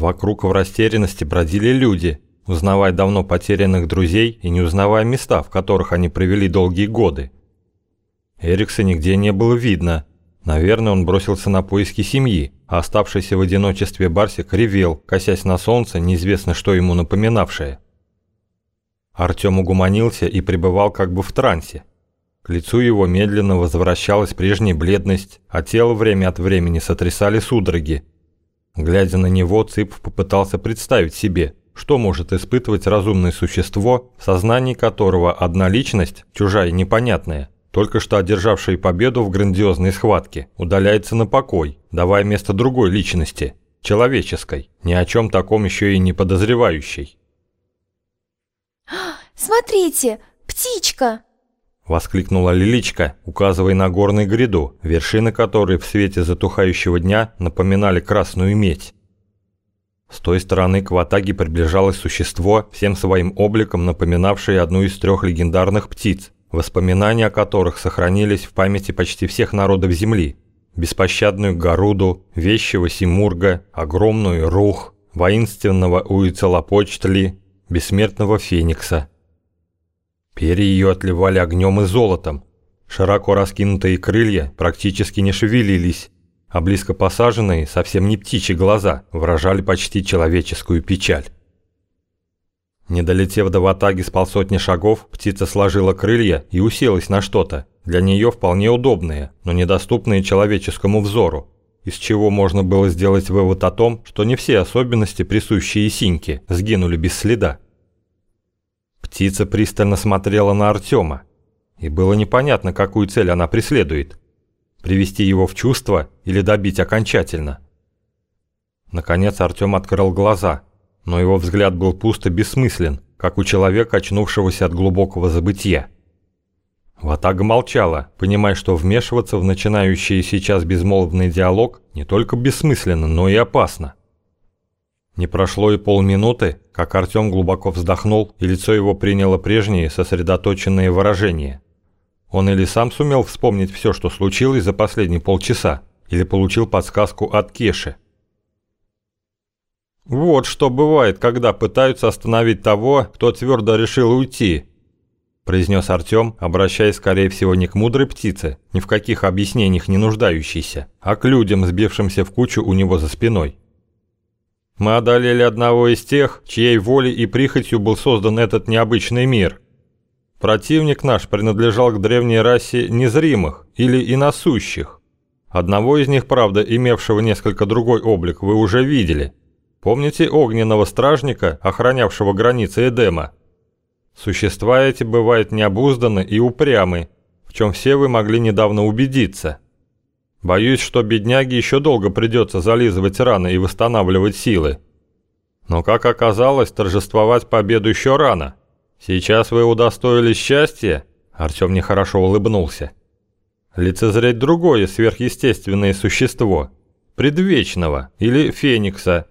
Вокруг в растерянности бродили люди, узнавая давно потерянных друзей и не узнавая места, в которых они провели долгие годы. Эрикса нигде не было видно. Наверное, он бросился на поиски семьи, а оставшийся в одиночестве Барсик ревел, косясь на солнце, неизвестно что ему напоминавшее. Артем угуманился и пребывал как бы в трансе. К лицу его медленно возвращалась прежняя бледность, а тело время от времени сотрясали судороги, Глядя на него, Цыпов попытался представить себе, что может испытывать разумное существо, в сознании которого одна личность, чужая и непонятная, только что одержавшая победу в грандиозной схватке, удаляется на покой, давая место другой личности, человеческой, ни о чем таком еще и не подозревающей. «Смотрите, птичка!» Воскликнула Лиличка, указывая на горную гряду, вершины которой в свете затухающего дня напоминали красную медь. С той стороны к Ватаге приближалось существо, всем своим обликом напоминавшее одну из трех легендарных птиц, воспоминания о которых сохранились в памяти почти всех народов Земли. Беспощадную Гаруду, вещего Симурга, огромную Рух, воинственного Уицелопочтли, бессмертного Феникса – Перья ее отливали огнем и золотом. Широко раскинутые крылья практически не шевелились, а близко посаженные, совсем не птичьи глаза, выражали почти человеческую печаль. Не долетев до ватаги с полсотни шагов, птица сложила крылья и уселась на что-то, для нее вполне удобное, но недоступное человеческому взору, из чего можно было сделать вывод о том, что не все особенности, присущие синьке, сгинули без следа. Птица пристально смотрела на Артема, и было непонятно, какую цель она преследует – привести его в чувство или добить окончательно. Наконец Артем открыл глаза, но его взгляд был пусто бессмыслен, как у человека, очнувшегося от глубокого забытия. Ватага молчала, понимая, что вмешиваться в начинающий сейчас безмолвный диалог не только бессмысленно, но и опасно. Не прошло и полминуты, как Артем глубоко вздохнул, и лицо его приняло прежние сосредоточенные выражения. Он или сам сумел вспомнить все, что случилось за последние полчаса, или получил подсказку от Кеши. «Вот что бывает, когда пытаются остановить того, кто твердо решил уйти», произнес Артем, обращаясь, скорее всего, не к мудрой птице, ни в каких объяснениях не нуждающейся, а к людям, сбившимся в кучу у него за спиной. Мы одолели одного из тех, чьей волей и прихотью был создан этот необычный мир. Противник наш принадлежал к древней расе незримых или иносущих. Одного из них, правда, имевшего несколько другой облик, вы уже видели. Помните огненного стражника, охранявшего границы Эдема? Существа эти бывают необузданы и упрямы, в чем все вы могли недавно убедиться. Боюсь, что бедняге еще долго придется зализывать раны и восстанавливать силы. Но, как оказалось, торжествовать победу еще рано. Сейчас вы удостоились счастья, Артем нехорошо улыбнулся. Лицезреть другое сверхъестественное существо, предвечного или феникса.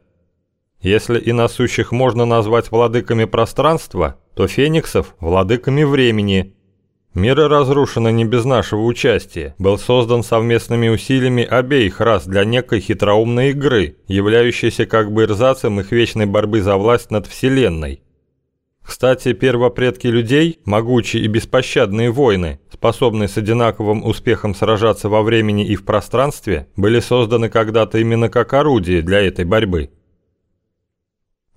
Если и насущих можно назвать владыками пространства, то фениксов – владыками времени – Мир разрушен не без нашего участия, был создан совместными усилиями обеих рас для некой хитроумной игры, являющейся как бы ирзацем их вечной борьбы за власть над Вселенной. Кстати, первопредки людей, могучие и беспощадные воины, способные с одинаковым успехом сражаться во времени и в пространстве, были созданы когда-то именно как орудие для этой борьбы.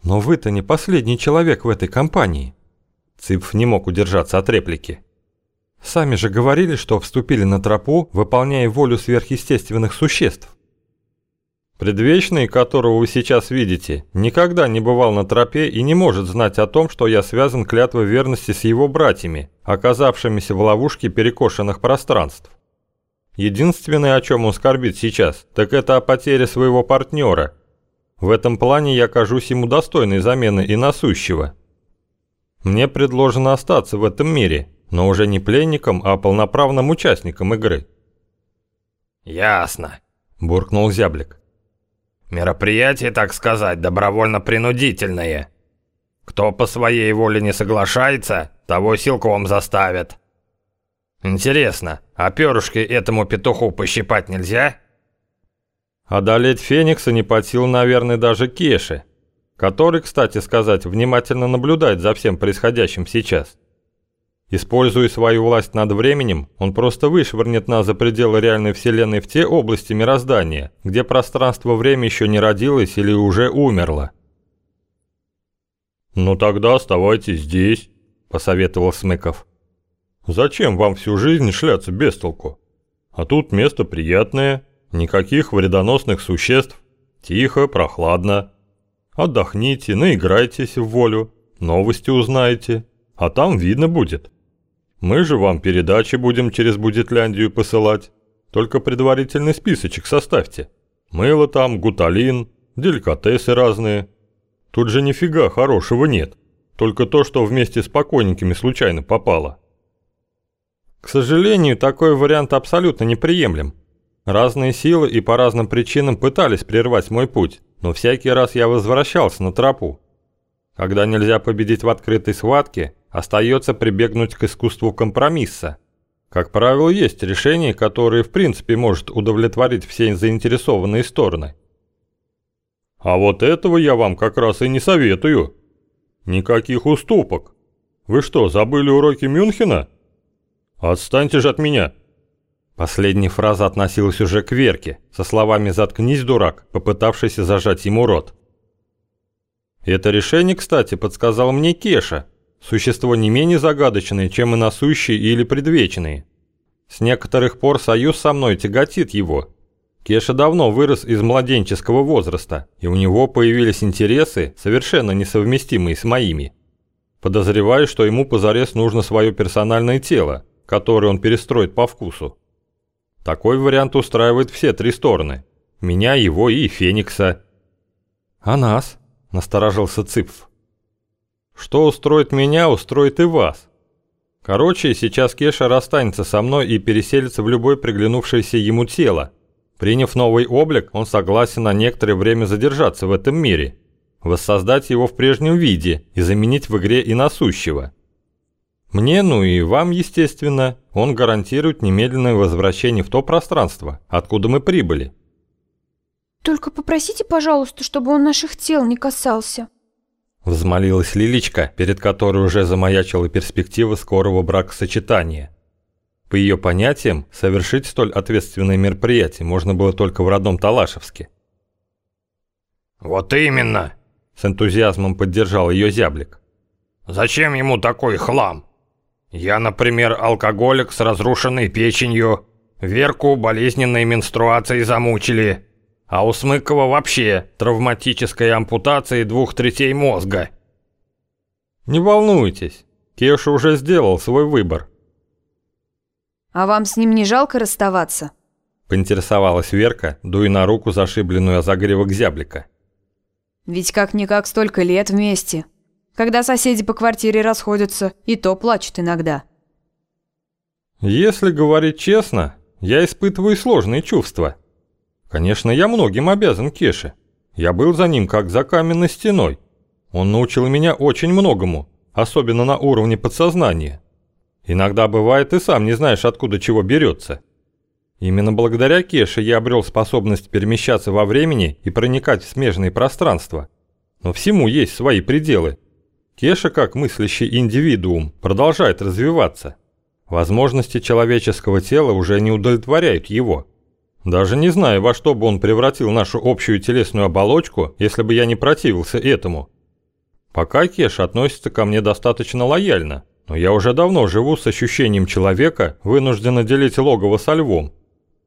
«Но вы-то не последний человек в этой компании», Цыпф не мог удержаться от реплики. Сами же говорили, что вступили на тропу, выполняя волю сверхъестественных существ. Предвечный, которого вы сейчас видите, никогда не бывал на тропе и не может знать о том, что я связан клятвой верности с его братьями, оказавшимися в ловушке перекошенных пространств. Единственное, о чем он скорбит сейчас, так это о потере своего партнера. В этом плане я кажусь ему достойной замены и насущего. Мне предложено остаться в этом мире, но уже не пленником, а полноправным участником игры. «Ясно», – буркнул зяблик. «Мероприятие, так сказать, добровольно-принудительное. Кто по своей воле не соглашается, того силком заставят. Интересно, а перышки этому петуху пощипать нельзя?» Одолеть Феникса не под силу, наверное, даже Кеши, который, кстати сказать, внимательно наблюдает за всем происходящим сейчас. Используя свою власть над временем, он просто вышвырнет нас за пределы реальной вселенной в те области мироздания, где пространство-время еще не родилось или уже умерло. «Ну тогда оставайтесь здесь», – посоветовал Смыков. «Зачем вам всю жизнь шляться без толку? А тут место приятное, никаких вредоносных существ, тихо, прохладно. Отдохните, наиграйтесь в волю, новости узнаете, а там видно будет». Мы же вам передачи будем через Будетляндию посылать. Только предварительный списочек составьте. Мыло там, гуталин, деликатесы разные. Тут же нифига хорошего нет. Только то, что вместе с покойниками случайно попало. К сожалению, такой вариант абсолютно неприемлем. Разные силы и по разным причинам пытались прервать мой путь, но всякий раз я возвращался на тропу. Когда нельзя победить в открытой схватке, остается прибегнуть к искусству компромисса. Как правило, есть решение, которое в принципе может удовлетворить все заинтересованные стороны. А вот этого я вам как раз и не советую. Никаких уступок. Вы что, забыли уроки Мюнхена? Отстаньте же от меня. Последняя фраза относилась уже к Верке, со словами «заткнись, дурак», попытавшийся зажать ему рот. Это решение, кстати, подсказал мне Кеша, Существо не менее загадочное, чем и насущие или предвечные. С некоторых пор союз со мной тяготит его. Кеша давно вырос из младенческого возраста, и у него появились интересы, совершенно несовместимые с моими. Подозреваю, что ему позарез нужно свое персональное тело, которое он перестроит по вкусу. Такой вариант устраивает все три стороны. Меня, его и Феникса. «А нас?» – насторожился Цыпф. Что устроит меня, устроит и вас. Короче, сейчас Кеша расстанется со мной и переселится в любое приглянувшееся ему тело. Приняв новый облик, он согласен на некоторое время задержаться в этом мире, воссоздать его в прежнем виде и заменить в игре и насущего. Мне, ну и вам, естественно, он гарантирует немедленное возвращение в то пространство, откуда мы прибыли. Только попросите, пожалуйста, чтобы он наших тел не касался. Взмолилась Лилечка, перед которой уже замаячила перспектива скорого бракосочетания. По ее понятиям, совершить столь ответственное мероприятие можно было только в родном Талашевске. «Вот именно!» – с энтузиазмом поддержал ее зяблик. «Зачем ему такой хлам? Я, например, алкоголик с разрушенной печенью, Верку болезненной менструацией замучили, а у Смыкова вообще травматическая ампутация двух третей мозга. Не волнуйтесь, Кеша уже сделал свой выбор. А вам с ним не жалко расставаться? Поинтересовалась Верка, дуя на руку зашибленную о загревок зяблика. Ведь как-никак столько лет вместе. Когда соседи по квартире расходятся, и то плачут иногда. Если говорить честно, я испытываю сложные чувства. Конечно, я многим обязан Кеше. Я был за ним как за каменной стеной. Он научил меня очень многому, особенно на уровне подсознания. Иногда бывает и сам не знаешь, откуда чего берется. Именно благодаря Кеше я обрел способность перемещаться во времени и проникать в смежные пространства. Но всему есть свои пределы. Кеша, как мыслящий индивидуум, продолжает развиваться. Возможности человеческого тела уже не удовлетворяют его. Даже не знаю, во что бы он превратил нашу общую телесную оболочку, если бы я не противился этому. Пока Кеш относится ко мне достаточно лояльно, но я уже давно живу с ощущением человека, вынужденно делить логово со львом.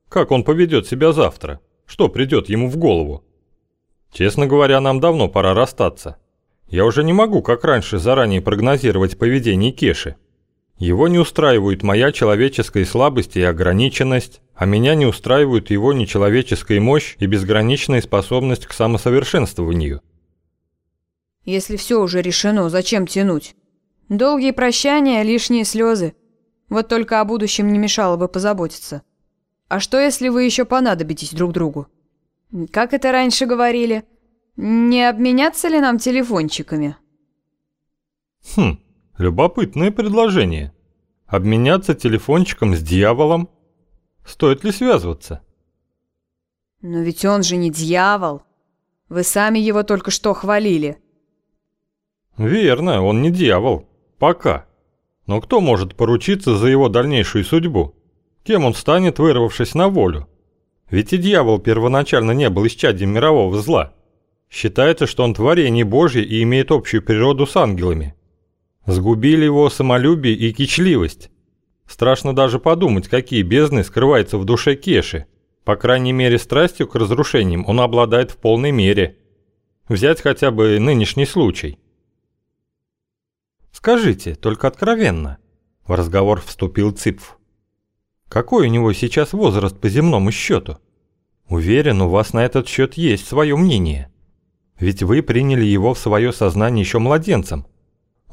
Как он поведет себя завтра? Что придет ему в голову? Честно говоря, нам давно пора расстаться. Я уже не могу, как раньше, заранее прогнозировать поведение Кеши. Его не устраивает моя человеческая слабость и ограниченность, а меня не устраивают его нечеловеческая мощь и безграничная способность к самосовершенствованию. Если все уже решено, зачем тянуть? Долгие прощания, лишние слезы. Вот только о будущем не мешало бы позаботиться. А что, если вы еще понадобитесь друг другу? Как это раньше говорили? Не обменяться ли нам телефончиками? Хм, Любопытное предложение. Обменяться телефончиком с дьяволом? Стоит ли связываться? Но ведь он же не дьявол. Вы сами его только что хвалили. Верно, он не дьявол. Пока. Но кто может поручиться за его дальнейшую судьбу? Кем он станет, вырвавшись на волю? Ведь и дьявол первоначально не был исчадием мирового зла. Считается, что он творение Божье и имеет общую природу с ангелами. Сгубили его самолюбие и кичливость. Страшно даже подумать, какие бездны скрываются в душе Кеши. По крайней мере, страстью к разрушениям он обладает в полной мере. Взять хотя бы нынешний случай. «Скажите, только откровенно», – в разговор вступил Ципф. «Какой у него сейчас возраст по земному счету? Уверен, у вас на этот счет есть свое мнение. Ведь вы приняли его в свое сознание еще младенцем.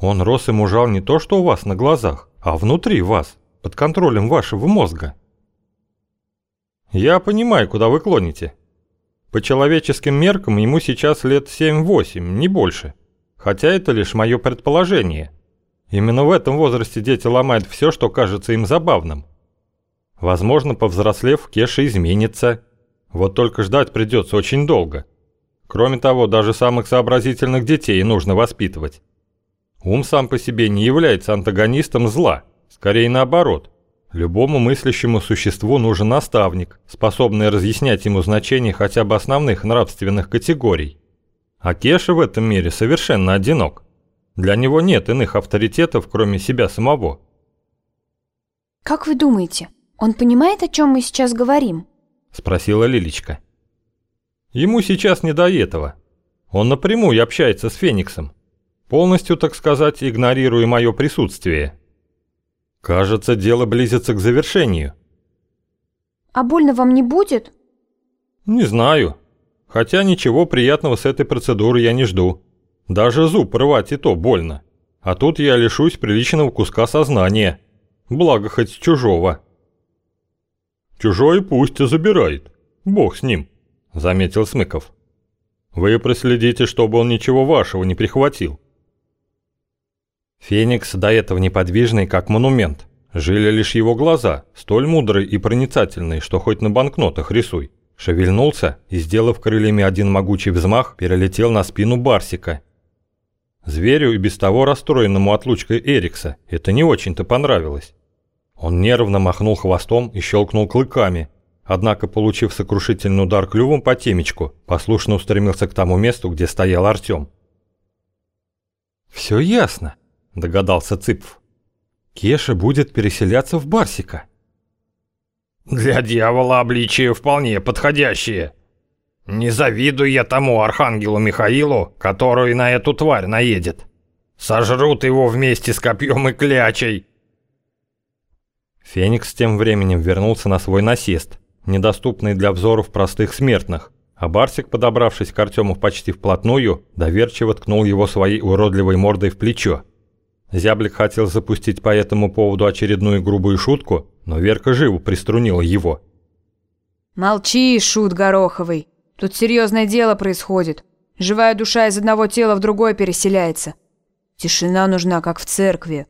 Он рос и мужал не то, что у вас на глазах, а внутри вас, под контролем вашего мозга». «Я понимаю, куда вы клоните. По человеческим меркам ему сейчас лет 7-8, не больше. Хотя это лишь мое предположение. Именно в этом возрасте дети ломают все, что кажется им забавным. Возможно, повзрослев, Кеша изменится. Вот только ждать придется очень долго. Кроме того, даже самых сообразительных детей нужно воспитывать. Ум сам по себе не является антагонистом зла, скорее наоборот. Любому мыслящему существу нужен наставник, способный разъяснять ему значение хотя бы основных нравственных категорий. А Кеша в этом мире совершенно одинок. Для него нет иных авторитетов, кроме себя самого. «Как вы думаете, он понимает, о чем мы сейчас говорим?» – спросила Лилечка. Ему сейчас не до этого. Он напрямую общается с Фениксом, полностью, так сказать, игнорируя мое присутствие. Кажется, дело близится к завершению. А больно вам не будет? Не знаю. Хотя ничего приятного с этой процедуры я не жду. Даже зуб рвать и то больно. А тут я лишусь приличного куска сознания. Благо хоть чужого. Чужой пусть и забирает. Бог с ним, заметил Смыков. Вы проследите, чтобы он ничего вашего не прихватил. Феникс, до этого неподвижный, как монумент. Жили лишь его глаза, столь мудрые и проницательные, что хоть на банкнотах рисуй. Шевельнулся и, сделав крыльями один могучий взмах, перелетел на спину Барсика. Зверю и без того расстроенному отлучкой Эрикса это не очень-то понравилось. Он нервно махнул хвостом и щелкнул клыками, однако, получив сокрушительный удар клювом по темечку, послушно устремился к тому месту, где стоял Артем. «Все ясно», догадался Цыпф. Кеша будет переселяться в Барсика. Для дьявола обличие вполне подходящее. Не завидую я тому архангелу Михаилу, который на эту тварь наедет. Сожрут его вместе с копьем и клячей. Феникс тем временем вернулся на свой насест, недоступный для взоров простых смертных, а Барсик, подобравшись к Артему почти вплотную, доверчиво ткнул его своей уродливой мордой в плечо. Зяблик хотел запустить по этому поводу очередную грубую шутку, но Верка живо приструнила его. «Молчи, шут Гороховый. Тут серьезное дело происходит. Живая душа из одного тела в другое переселяется. Тишина нужна, как в церкви».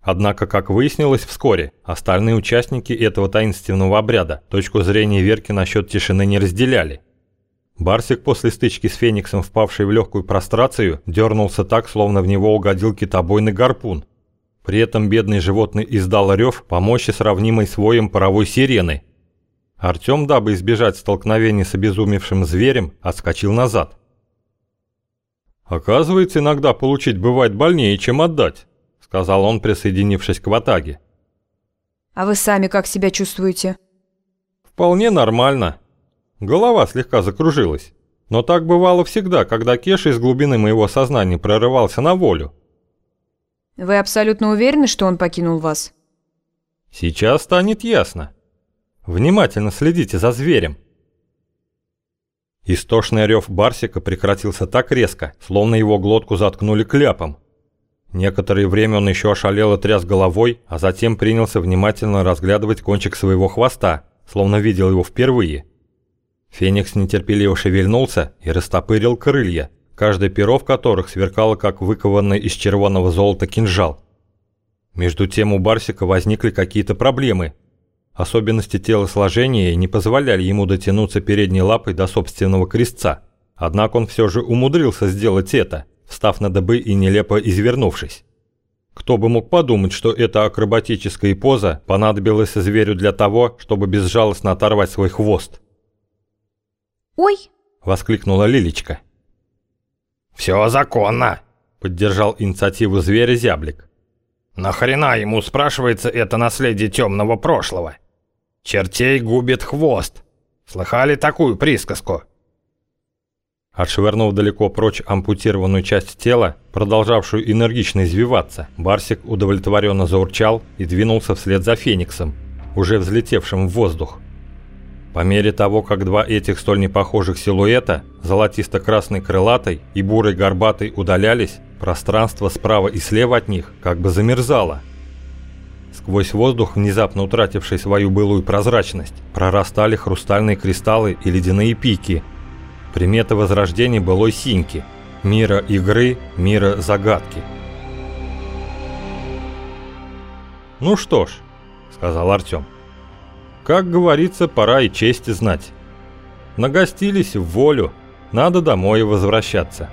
Однако, как выяснилось вскоре, остальные участники этого таинственного обряда точку зрения Верки насчет тишины не разделяли. Барсик после стычки с Фениксом, впавший в легкую прострацию, дернулся так, словно в него угодил китобойный гарпун. При этом бедный животный издал рев по мощи, сравнимой с воем паровой сирены. Артем, дабы избежать столкновения с обезумевшим зверем, отскочил назад. «Оказывается, иногда получить бывает больнее, чем отдать», — сказал он, присоединившись к ватаге. «А вы сами как себя чувствуете?» «Вполне нормально», Голова слегка закружилась. Но так бывало всегда, когда Кеша из глубины моего сознания прорывался на волю. Вы абсолютно уверены, что он покинул вас? Сейчас станет ясно. Внимательно следите за зверем. Истошный рев Барсика прекратился так резко, словно его глотку заткнули кляпом. Некоторое время он еще ошалело тряс головой, а затем принялся внимательно разглядывать кончик своего хвоста, словно видел его впервые. Феникс нетерпеливо шевельнулся и растопырил крылья, каждое перо в которых сверкало, как выкованный из червоного золота кинжал. Между тем у Барсика возникли какие-то проблемы. Особенности телосложения не позволяли ему дотянуться передней лапой до собственного крестца. Однако он все же умудрился сделать это, встав на дыбы и нелепо извернувшись. Кто бы мог подумать, что эта акробатическая поза понадобилась зверю для того, чтобы безжалостно оторвать свой хвост. «Ой!» – воскликнула Лилечка. «Все законно!» – поддержал инициативу зверя зяблик. «Нахрена ему спрашивается это наследие темного прошлого? Чертей губит хвост. Слыхали такую присказку?» Отшвырнув далеко прочь ампутированную часть тела, продолжавшую энергично извиваться, Барсик удовлетворенно заурчал и двинулся вслед за Фениксом, уже взлетевшим в воздух. По мере того, как два этих столь непохожих силуэта, золотисто-красный крылатый и бурый горбатый удалялись, пространство справа и слева от них как бы замерзало. Сквозь воздух, внезапно утративший свою былую прозрачность, прорастали хрустальные кристаллы и ледяные пики – Примета возрождения былой синьки, мира игры, мира загадки. «Ну что ж», — сказал Артем, — «как говорится, пора и честь знать. Нагостились в волю, надо домой возвращаться».